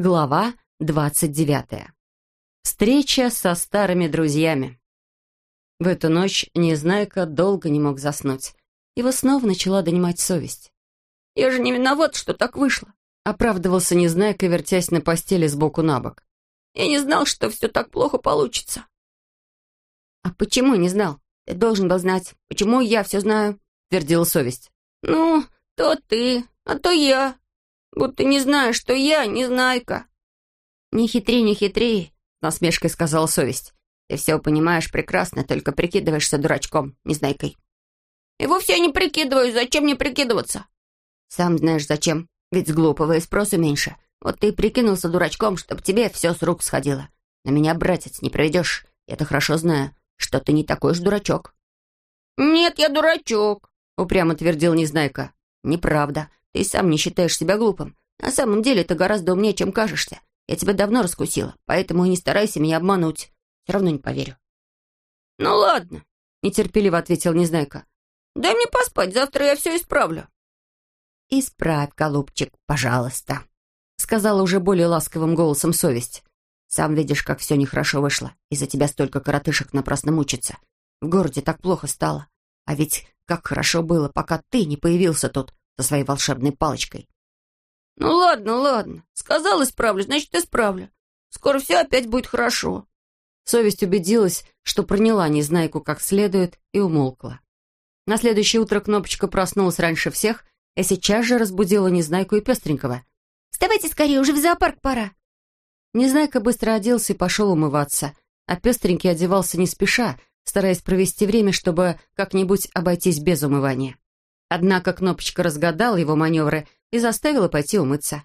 Глава двадцать девятая. Встреча со старыми друзьями. В эту ночь Незнайка долго не мог заснуть. Его снова начала донимать совесть. «Я же не виноват, что так вышло», — оправдывался Незнайка, вертясь на постели сбоку на бок. «Я не знал, что все так плохо получится». «А почему не знал? Ты должен был знать. Почему я все знаю?» — твердила совесть. «Ну, то ты, а то я», будто не знаешь, что я незнайка». «Не хитри, не хитри», — насмешкой сказала совесть. «Ты все понимаешь прекрасно, только прикидываешься дурачком, незнайкой». «И вовсе я не прикидываюсь. Зачем мне прикидываться?» «Сам знаешь, зачем. Ведь с глупого и спросу меньше. Вот ты и прикинулся дурачком, чтобы тебе все с рук сходило. На меня, братец, не проведешь. Я-то хорошо знаю, что ты не такой уж дурачок». «Нет, я дурачок», — упрямо твердил Незнайка. «Неправда. Ты сам не считаешь себя глупым. На самом деле ты гораздо умнее, чем кажешься. Я тебя давно раскусила, поэтому и не старайся меня обмануть. Все равно не поверю». «Ну ладно», — нетерпеливо ответил Незнайка. «Дай мне поспать, завтра я все исправлю». «Исправь, голубчик, пожалуйста», — сказала уже более ласковым голосом совесть. «Сам видишь, как все нехорошо вышло. Из-за тебя столько коротышек напрасно мучиться. В городе так плохо стало. А ведь как хорошо было, пока ты не появился тут со своей волшебной палочкой. «Ну ладно, ладно. Сказал, исправлю, значит, исправлю. Скоро все опять будет хорошо». Совесть убедилась, что проняла Незнайку как следует, и умолкла. На следующее утро Кнопочка проснулась раньше всех и сейчас же разбудила Незнайку и Пестренького. «Вставайте скорее, уже в зоопарк пора». Незнайка быстро оделся и пошел умываться, а Пестренький одевался не спеша, стараясь провести время, чтобы как-нибудь обойтись без умывания. Однако Кнопочка разгадала его маневры и заставила пойти умыться.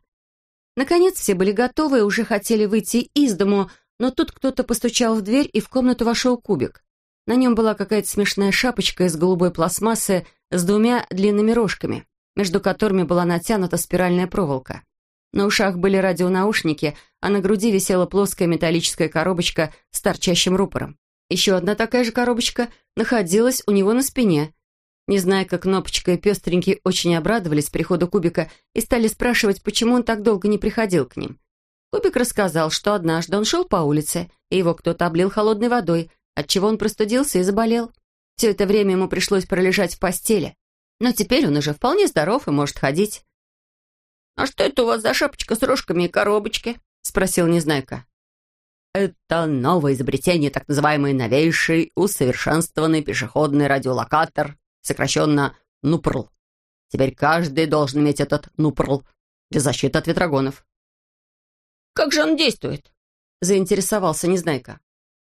Наконец все были готовы и уже хотели выйти из дому, но тут кто-то постучал в дверь, и в комнату вошел кубик. На нем была какая-то смешная шапочка из голубой пластмассы с двумя длинными рожками, между которыми была натянута спиральная проволока. На ушах были радионаушники, а на груди висела плоская металлическая коробочка с торчащим рупором. Еще одна такая же коробочка находилась у него на спине. Не зная, как Кнопочка и Пестренький очень обрадовались приходу Кубика и стали спрашивать, почему он так долго не приходил к ним. Кубик рассказал, что однажды он шел по улице, и его кто-то облил холодной водой, отчего он простудился и заболел. Все это время ему пришлось пролежать в постели. Но теперь он уже вполне здоров и может ходить. «А что это у вас за шапочка с рожками и коробочки?» — спросил Незнайка. «Это новое изобретение, так называемый новейший усовершенствованный пешеходный радиолокатор сокращенно НУПРЛ. Теперь каждый должен иметь этот НУПРЛ для защиты от ветрогонов. «Как же он действует?» — заинтересовался Незнайка.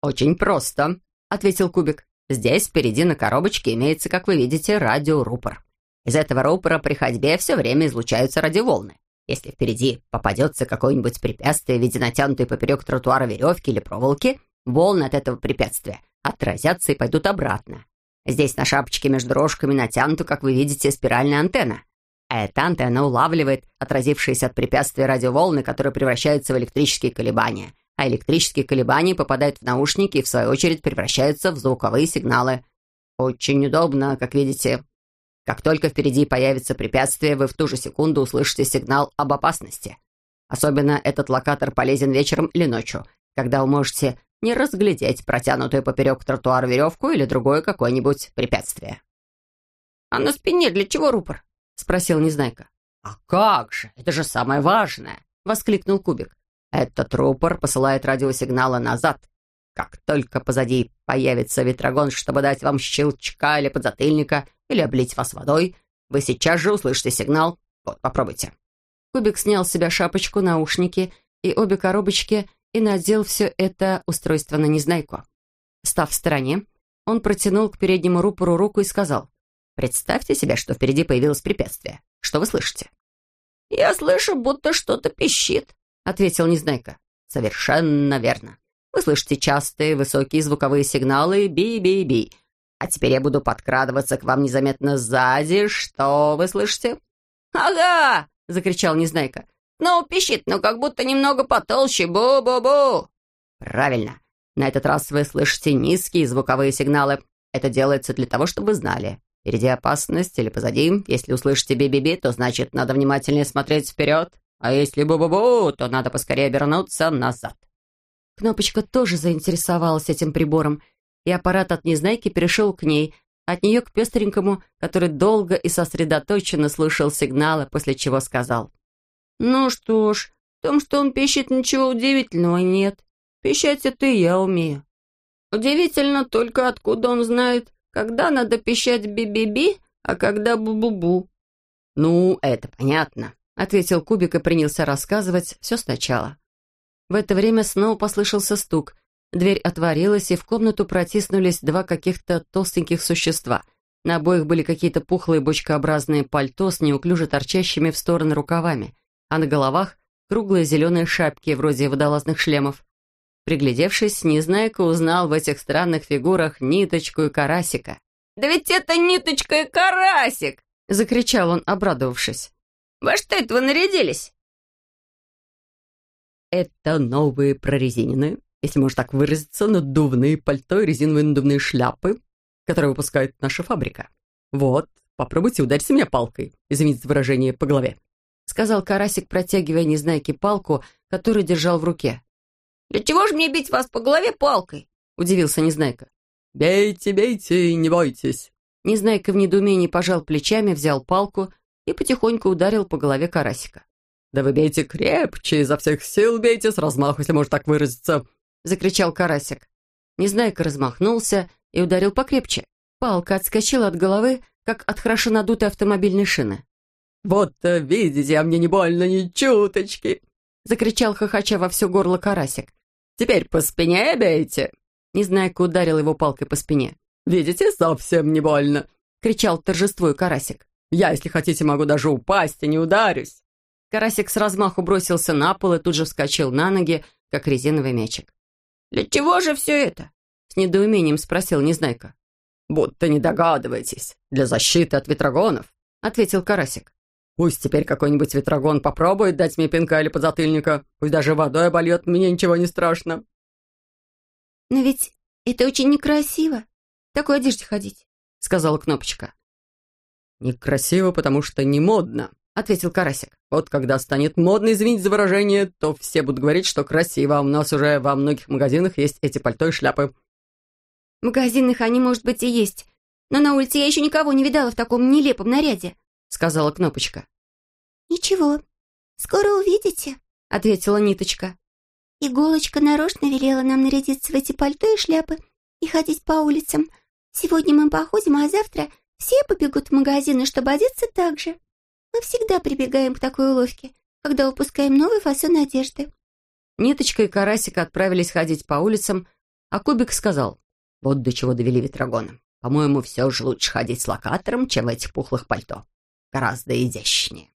«Очень просто», — ответил Кубик. «Здесь впереди на коробочке имеется, как вы видите, радиорупор. Из этого рупора при ходьбе все время излучаются радиоволны. Если впереди попадется какое-нибудь препятствие в виде натянутой поперек тротуара веревки или проволоки, волны от этого препятствия отразятся и пойдут обратно. Здесь на шапочке между рожками натянута, как вы видите, спиральная антенна. А эта антенна улавливает отразившиеся от препятствия радиоволны, которые превращаются в электрические колебания. А электрические колебания попадают в наушники и, в свою очередь, превращаются в звуковые сигналы. Очень удобно, как видите. Как только впереди появится препятствие, вы в ту же секунду услышите сигнал об опасности. Особенно этот локатор полезен вечером или ночью, когда вы можете не разглядеть протянутую поперек тротуара веревку или другое какое-нибудь препятствие. «А на спине для чего рупор?» — спросил Незнайка. «А как же! Это же самое важное!» — воскликнул Кубик. «Этот рупор посылает радиосигналы назад. Как только позади появится ветрогон, чтобы дать вам щелчка или подзатыльника, или облить вас водой, вы сейчас же услышите сигнал. Вот, попробуйте». Кубик снял с себя шапочку, наушники и обе коробочки и надел все это устройство на Незнайку. Став в стороне, он протянул к переднему рупору руку и сказал, «Представьте себе, что впереди появилось препятствие. Что вы слышите?» «Я слышу, будто что-то пищит», — ответил Незнайка. «Совершенно верно. Вы слышите частые высокие звуковые сигналы «би-би-би». А теперь я буду подкрадываться к вам незаметно сзади. Что вы слышите?» «Ага!» — закричал Незнайка. Снова пищит, но как будто немного потолще. Бу-бу-бу!» «Правильно. На этот раз вы слышите низкие звуковые сигналы. Это делается для того, чтобы знали. Впереди опасность или позади. Если услышите би-би-би, то значит, надо внимательнее смотреть вперед. А если бу-бу-бу, то надо поскорее вернуться назад». Кнопочка тоже заинтересовалась этим прибором, и аппарат от Незнайки перешел к ней, от нее к пестренькому, который долго и сосредоточенно слушал сигналы, после чего сказал. «Ну что ж, в том, что он пищит, ничего удивительного нет. Пищать это и я умею. Удивительно только, откуда он знает, когда надо пищать би-би-би, а когда бу-бу-бу». «Ну, это понятно», — ответил Кубик и принялся рассказывать все сначала. В это время снова послышался стук. Дверь отворилась, и в комнату протиснулись два каких-то толстеньких существа. На обоих были какие-то пухлые бочкообразные пальто с неуклюже торчащими в стороны рукавами, а на головах круглые зеленые шапки, вроде водолазных шлемов. Приглядевшись, Незнайка узнал в этих странных фигурах ниточку и карасика. «Да ведь это ниточка и карасик!» — закричал он, обрадовавшись. «Во что это вы нарядились?» Это новые прорезиненные, если можно так выразиться, надувные пальто и резиновые надувные шляпы, которые выпускает наша фабрика. Вот, попробуйте ударить меня палкой, извините за выражение, по голове. Сказал Карасик, протягивая Незнайке палку, которую держал в руке. «Для чего же мне бить вас по голове палкой?» — удивился Незнайка. «Бейте, бейте, не бойтесь». Незнайка в недоумении пожал плечами, взял палку и потихоньку ударил по голове Карасика. «Да вы бейте крепче, изо всех сил бейте, с размаху, если можно так выразиться!» — закричал Карасик. Незнайка размахнулся и ударил покрепче. Палка отскочила от головы, как от хорошо надутой автомобильной шины. «Вот-то, видите, а мне не больно ни чуточки!» — закричал хохоча во все горло Карасик. «Теперь по спине бейте!» Незнайка ударил его палкой по спине. «Видите, совсем не больно!» — кричал торжествуя Карасик. «Я, если хотите, могу даже упасть и не ударюсь!» Карасик с размаху бросился на пол и тут же вскочил на ноги, как резиновый мячик. «Для чего же все это?» — с недоумением спросил Незнайка. «Будто не догадываетесь. Для защиты от ветрогонов», — ответил Карасик. «Пусть теперь какой-нибудь ветрогон попробует дать мне пинка или подзатыльника. Пусть даже водой обольет, мне ничего не страшно». «Но ведь это очень некрасиво, в такой одежде ходить», — сказала Кнопочка. «Некрасиво, потому что не модно», — ответил Карасик. «Вот когда станет модно, извините за выражение, то все будут говорить, что красиво, у нас уже во многих магазинах есть эти пальто и шляпы». «В магазинах они, может быть, и есть, но на улице я еще никого не видала в таком нелепом наряде», — сказала Кнопочка. «Ничего, скоро увидите», — ответила Ниточка. «Иголочка нарочно велела нам нарядиться в эти пальто и шляпы и ходить по улицам. Сегодня мы походим, а завтра все побегут в магазины, чтобы одеться так же». Мы всегда прибегаем к такой уловке, когда выпускаем новый фасон одежды». Ниточка и Карасик отправились ходить по улицам, а Кубик сказал, «Вот до чего довели ветрогоны. По-моему, все же лучше ходить с локатором, чем в этих пухлых пальто. Гораздо изящнее».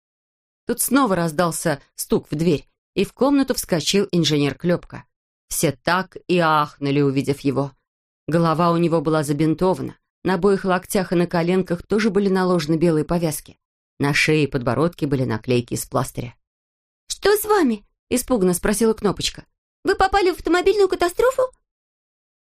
Тут снова раздался стук в дверь, и в комнату вскочил инженер Клепка. Все так и ахнули, увидев его. Голова у него была забинтована, на обоих локтях и на коленках тоже были наложены белые повязки. На шее и подбородке были наклейки из пластыря. «Что с вами?» — испуганно спросила Кнопочка. «Вы попали в автомобильную катастрофу?»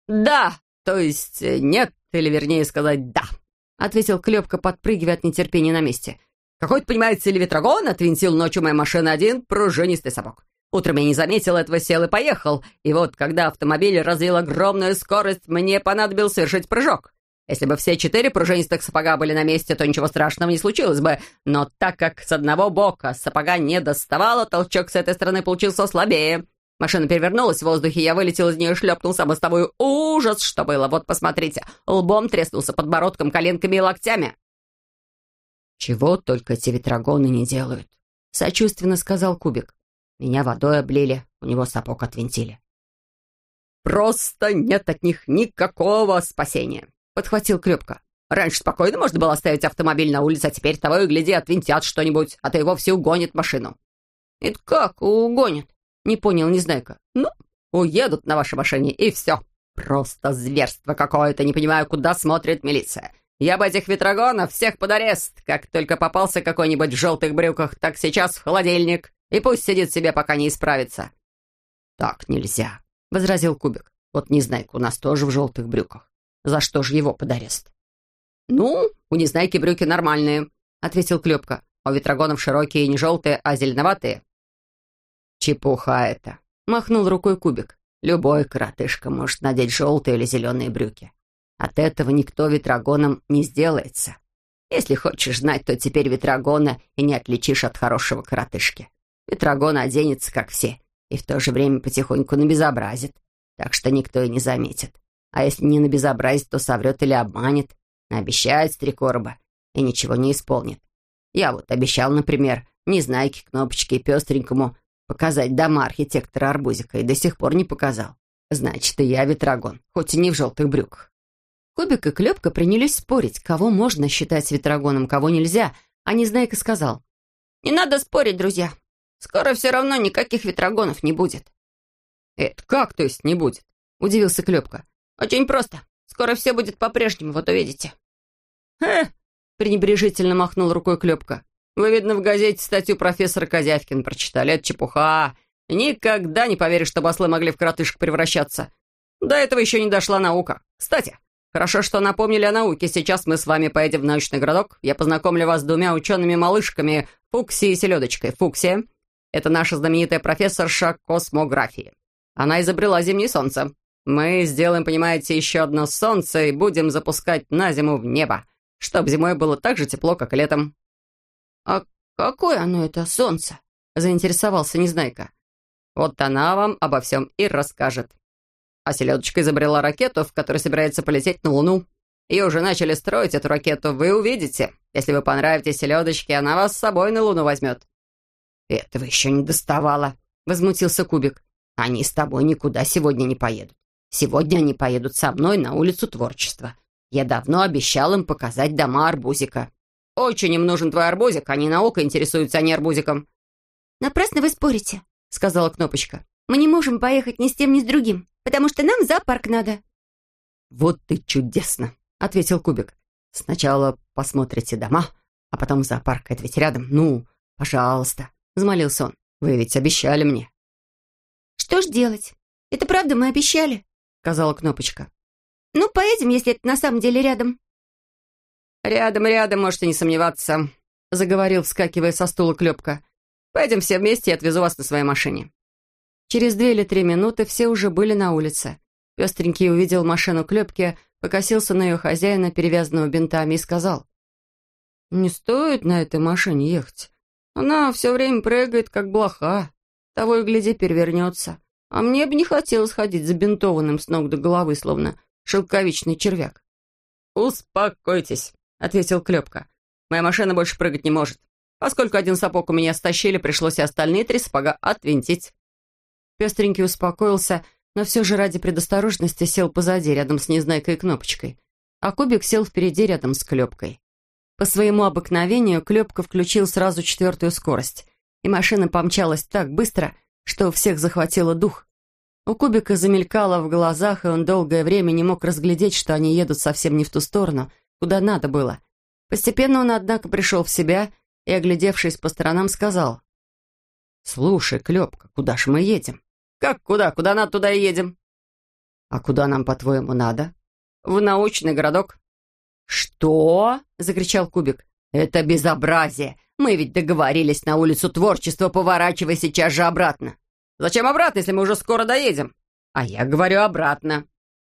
«Да, то есть нет, или вернее сказать «да», — ответил Клепка, подпрыгивая от нетерпения на месте. «Какой-то, понимаете, левитрагон отвинтил ночью моей машины один пружинистый сапог. Утром я не заметил этого, сел и поехал. И вот, когда автомобиль развил огромную скорость, мне понадобилось совершить прыжок. Если бы все четыре пружинистых сапога были на месте, то ничего страшного не случилось бы. Но так как с одного бока сапога не доставало, толчок с этой стороны получился слабее. Машина перевернулась в воздухе, я вылетел из нее, шлепнулся мостовую. Ужас, что было! Вот посмотрите. Лбом треснулся подбородком, коленками и локтями. «Чего только эти ветрогоны не делают», — сочувственно сказал Кубик. «Меня водой облили, у него сапог отвинтили». «Просто нет от них никакого спасения. — подхватил Крепко. «Раньше спокойно можно было оставить автомобиль на улице, а теперь того и гляди, отвинтят что-нибудь, а то и вовсе угонит машину». «Это как угонят?» — не понял Незнайка. «Ну, уедут на вашей машине, и все. Просто зверство какое-то, не понимаю, куда смотрит милиция. Я бы этих ветрогонов всех под арест. Как только попался какой-нибудь в желтых брюках, так сейчас в холодильник. И пусть сидит себе, пока не исправится». «Так нельзя», — возразил Кубик. «Вот Незнайка у нас тоже в желтых брюках. За что же его под арест? «Ну, у Незнайки брюки нормальные», — ответил Клепка. «А у ветрогонов широкие, не желтые, а зеленоватые. «Чепуха это!» — махнул рукой Кубик. «Любой коротышка может надеть желтые или зеленые брюки. От этого никто ветрогоном не сделается. Если хочешь знать, то теперь ветрогона и не отличишь от хорошего коротышки. Ветрогон оденется, как все, и в то же время потихоньку набезобразит, так что никто и не заметит. А если не набезобразит, то соврет или обманет, обещает стрекорба и ничего не исполнит. Я вот обещал, например, Незнайке, Кнопочке и Пестренькому показать дома архитектора Арбузика и до сих пор не показал. Значит, и я ветрогон, хоть и не в желтых брюках. Кубик и Клепка принялись спорить, кого можно считать ветрогоном, кого нельзя, а Незнайка сказал. «Не надо спорить, друзья. Скоро все равно никаких ветрогонов не будет». «Это как, то есть, не будет?» — удивился Клепка. «Очень просто. Скоро все будет по-прежнему, вот увидите». «Э!» — пренебрежительно махнул рукой Клепка. «Вы, видно, в газете статью профессора Козявкина прочитали. Это чепуха. Никогда не поверишь, что ослы могли в коротышек превращаться. До этого еще не дошла наука. Кстати, хорошо, что напомнили о науке. Сейчас мы с вами поедем в научный городок. Я познакомлю вас с двумя учеными-малышками, Фукси и Селедочкой. Фукси — это наша знаменитая профессорша космографии. Она изобрела зимнее солнце. Мы сделаем, понимаете, еще одно солнце и будем запускать на зиму в небо, чтобы зимой было так же тепло, как летом». «А какое оно это солнце?» — заинтересовался Незнайка. «Вот она вам обо всем и расскажет». А селедочка изобрела ракету, в которой собирается полететь на Луну. Ее уже начали строить, эту ракету, вы увидите. Если вы понравитесь селедочке, она вас с собой на Луну возьмет. «Этого еще не доставало», — возмутился Кубик. «Они с тобой никуда сегодня не поедут. Сегодня они поедут со мной на улицу творчества. Я давно обещал им показать дома арбузика. Очень им нужен твой арбузик, они наука интересуются, а не арбузиком». «Напрасно вы спорите», — сказала Кнопочка. «Мы не можем поехать ни с тем, ни с другим, потому что нам в зоопарк надо». «Вот ты чудесно», — ответил Кубик. «Сначала посмотрите дома, а потом в зоопарк. Это ведь рядом. Ну, пожалуйста», — взмолился он. «Вы ведь обещали мне». «Что ж делать? Это правда мы обещали», — сказала Кнопочка. «Ну, поедем, если это на самом деле рядом». «Рядом, рядом, можете не сомневаться», — заговорил, вскакивая со стула Клепка. «Пойдем все вместе и отвезу вас на своей машине». Через две или три минуты все уже были на улице. Пестренький увидел машину Клепки, покосился на ее хозяина, перевязанного бинтами, и сказал. «Не стоит на этой машине ехать. Она все время прыгает, как блоха. Того и гляди, перевернется. А мне бы не хотелось ходить забинтованным с ног до головы, словно шелковичный червяк. «Успокойтесь», — ответил Клепка. «Моя машина больше прыгать не может. Поскольку один сапог у меня стащили, пришлось и остальные три сапога отвинтить». Пестренький успокоился, но все же ради предосторожности сел позади, рядом с Незнайкой и Кнопочкой. А Кубик сел впереди, рядом с Клепкой. По своему обыкновению Клепка включил сразу четвертую скорость, и машина помчалась так быстро, что у всех захватило дух. У Кубика замелькало в глазах, и он долгое время не мог разглядеть, что они едут совсем не в ту сторону, куда надо было. Постепенно он, однако, пришел в себя и, оглядевшись по сторонам, сказал. «Слушай, Клепка, куда ж мы едем?» «Как куда? Куда надо, туда и едем». «А куда нам, по-твоему, надо?» «В научный городок». «Что?» — закричал Кубик. «Это безобразие! Мы ведь договорились на улицу творчества, поворачивай сейчас же обратно». «Зачем обратно, если мы уже скоро доедем?» «А я говорю обратно».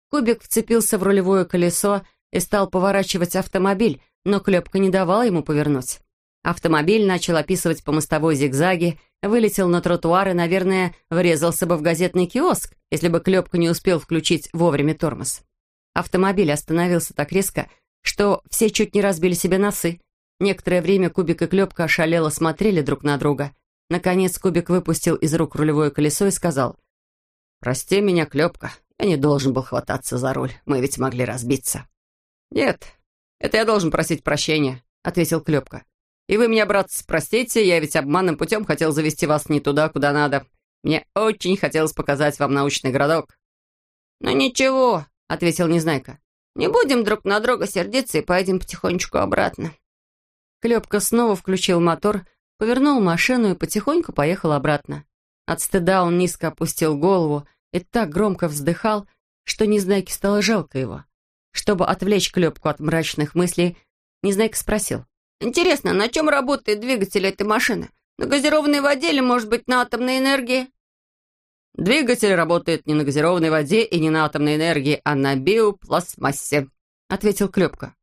Кубик вцепился в рулевое колесо и стал поворачивать автомобиль, но Клепка не давала ему повернуть. Автомобиль начал описывать по мостовой зигзаги, вылетел на тротуар и, наверное, врезался бы в газетный киоск, если бы Клепка не успел включить вовремя тормоз. Автомобиль остановился так резко, что все чуть не разбили себе носы. Некоторое время Кубик и Клепка ошалело смотрели друг на друга. Наконец Кубик выпустил из рук рулевое колесо и сказал, «Прости меня, Клепка, я не должен был хвататься за руль, мы ведь могли разбиться». «Нет, это я должен просить прощения», — ответил Клепка. «И вы меня, брат, простите, я ведь обманным путем хотел завести вас не туда, куда надо. Мне очень хотелось показать вам научный городок». «Ну ничего», — ответил Незнайка. «Не будем друг на друга сердиться и поедем потихонечку обратно». Клепка снова включил мотор, повернул машину и потихоньку поехал обратно. От стыда он низко опустил голову и так громко вздыхал, что Незнайке стало жалко его. Чтобы отвлечь Клепку от мрачных мыслей, Незнайка спросил. «Интересно, на чем работает двигатель этой машины? На газированной воде или, может быть, на атомной энергии?» «Двигатель работает не на газированной воде и не на атомной энергии, а на биопластмассе», — ответил Клепка.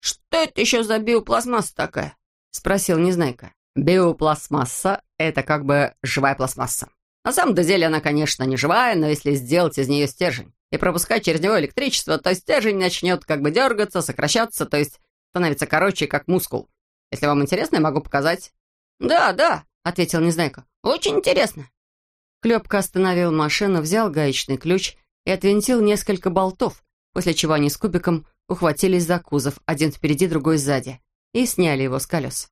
«Что это еще за биопластмасса такая?» — спросил Незнайка. «Биопластмасса — это как бы живая пластмасса. На самом деле она, конечно, не живая, но если сделать из нее стержень и пропускать через него электричество, то стержень начнет как бы дергаться, сокращаться, то есть становится короче, как мускул. Если вам интересно, я могу показать». «Да, да», — ответил Незнайка. «Очень интересно». Клепка остановил машину, взял гаечный ключ и отвинтил несколько болтов, после чего они с Кубиком ухватились за кузов, один впереди, другой сзади, и сняли его с колес.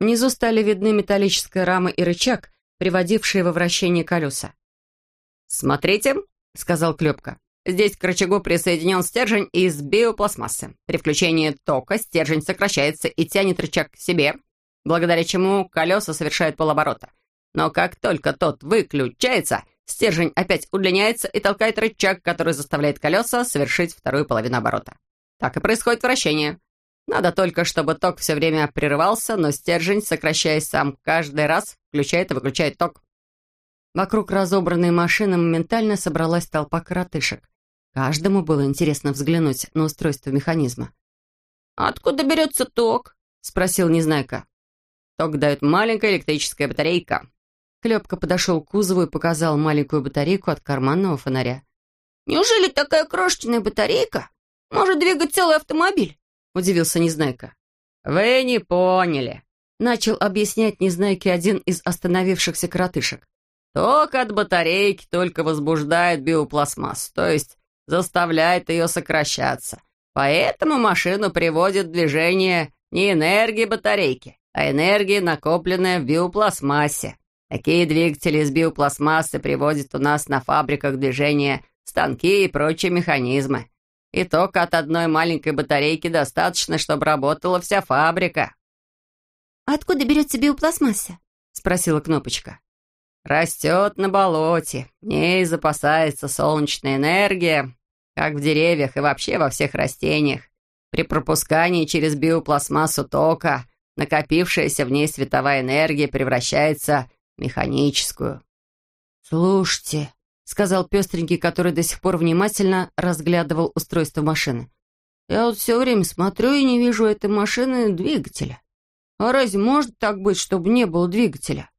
Внизу стали видны металлическая рама и рычаг, приводившие во вращение колеса. «Смотрите», — сказал Клепка, «здесь к рычагу присоединен стержень из биопластмассы. При включении тока стержень сокращается и тянет рычаг к себе, благодаря чему колеса совершают полоборота. Но как только тот выключается, стержень опять удлиняется и толкает рычаг, который заставляет колеса совершить вторую половину оборота. Так и происходит вращение. Надо только, чтобы ток все время прерывался, но стержень, сокращаясь сам каждый раз, включает и выключает ток. Вокруг разобранной машины моментально собралась толпа коротышек. Каждому было интересно взглянуть на устройство механизма. «Откуда берется ток?» — спросил Незнайка. «Ток дает маленькая электрическая батарейка», Клепка подошел к кузову и показал маленькую батарейку от карманного фонаря. «Неужели такая крошечная батарейка может двигать целый автомобиль?» — удивился Незнайка. «Вы не поняли», — начал объяснять Незнайке один из остановившихся коротышек. «Ток от батарейки только возбуждает биопластмассу, то есть заставляет ее сокращаться. Поэтому машину приводит в движение не энергия батарейки, а энергия, накопленная в биопластмассе. Такие двигатели из биопластмассы приводят у нас на фабриках движение станки и прочие механизмы. И только от одной маленькой батарейки достаточно, чтобы работала вся фабрика. «Откуда берется биопластмасса?» — спросила Кнопочка. «Растет на болоте. В ней запасается солнечная энергия, как в деревьях и вообще во всех растениях. При пропускании через биопластмассу тока накопившаяся в ней световая энергия превращается механическую. «Слушайте», — сказал пестренький, который до сих пор внимательно разглядывал устройство машины. «Я вот все время смотрю и не вижу этой машины двигателя. А разве может так быть, чтобы не было двигателя?»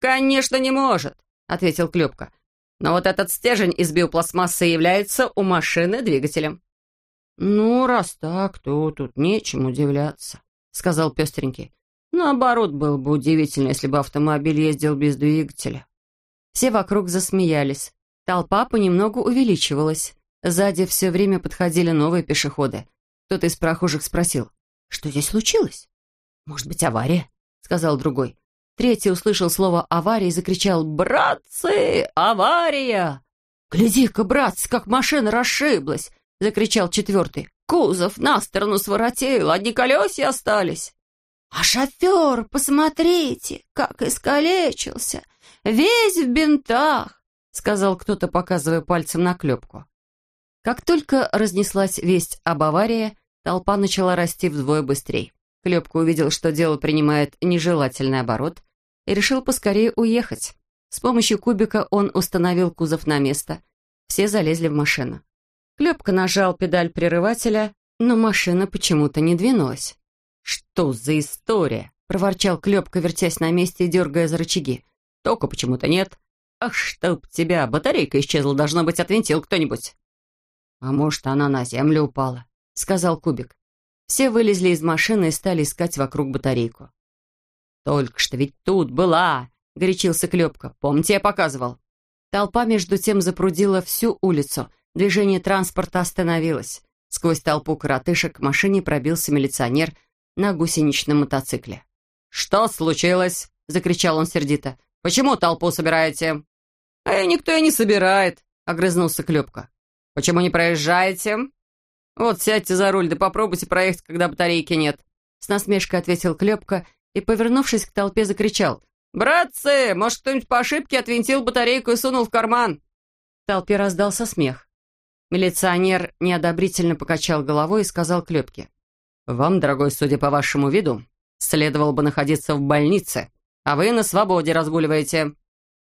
«Конечно, не может», — ответил Клепка. «Но вот этот стержень из биопластмассы является у машины двигателем». «Ну, раз так, то тут нечем удивляться», — сказал пестренький. Наоборот, было бы удивительно, если бы автомобиль ездил без двигателя. Все вокруг засмеялись. Толпа понемногу увеличивалась. Сзади все время подходили новые пешеходы. Кто-то из прохожих спросил, что здесь случилось? «Может быть, авария?» — сказал другой. Третий услышал слово «авария» и закричал «Братцы! Авария!» «Гляди-ка, братцы, как машина расшиблась!» — закричал четвертый. «Кузов на сторону своротил, одни колеса остались!» «А шофер, посмотрите, как искалечился! Весь в бинтах!» — сказал кто-то, показывая пальцем на клепку. Как только разнеслась весть об аварии, толпа начала расти вдвое быстрее. Клепка увидел, что дело принимает нежелательный оборот, и решил поскорее уехать. С помощью кубика он установил кузов на место. Все залезли в машину. Клепка нажал педаль прерывателя, но машина почему-то не двинулась. «Что за история?» — проворчал Клепка, вертясь на месте и дергая за рычаги. «Тока почему-то нет. Ах, чтоб тебя, батарейка исчезла, должно быть, отвинтил кто-нибудь». «А может, она на землю упала?» — сказал Кубик. Все вылезли из машины и стали искать вокруг батарейку. «Только что ведь тут была!» — горячился Клепка. «Помните, я показывал?» Толпа между тем запрудила всю улицу. Движение транспорта остановилось. Сквозь толпу коротышек к машине пробился милиционер на гусеничном мотоцикле. «Что случилось?» — закричал он сердито. «Почему толпу собираете?» «А никто и не собирает», — огрызнулся Клепка. «Почему не проезжаете?» «Вот сядьте за руль, да попробуйте проехать, когда батарейки нет», — с насмешкой ответил Клепка и, повернувшись к толпе, закричал. «Братцы, может, кто-нибудь по ошибке отвинтил батарейку и сунул в карман?» В толпе раздался смех. Милиционер неодобрительно покачал головой и сказал Клепке. «Вам, дорогой, судя по вашему виду, следовало бы находиться в больнице. а вы на свободе разгуливаете».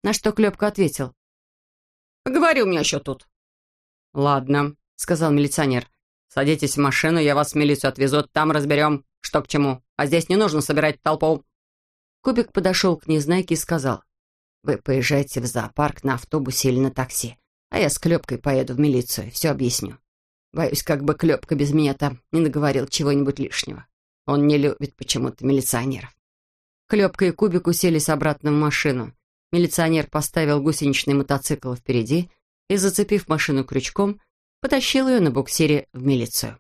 На что Клепка ответил. «Говори у меня еще тут». «Ладно», — сказал милиционер. «Садитесь в машину, я вас в милицию отвезу, там разберем, что к чему. А здесь не нужно собирать толпу». Кубик подошел к Незнайке и сказал. «Вы поезжайте в зоопарк на автобусе или на такси, а я с Клепкой поеду в милицию, все объясню. Боюсь, как бы Клепка без меня там не наговорил чего-нибудь лишнего. Он не любит почему-то милиционеров». Клепка и Кубик уселись обратно в машину. Милиционер поставил гусеничный мотоцикл впереди и, зацепив машину крючком, потащил ее на буксире в милицию.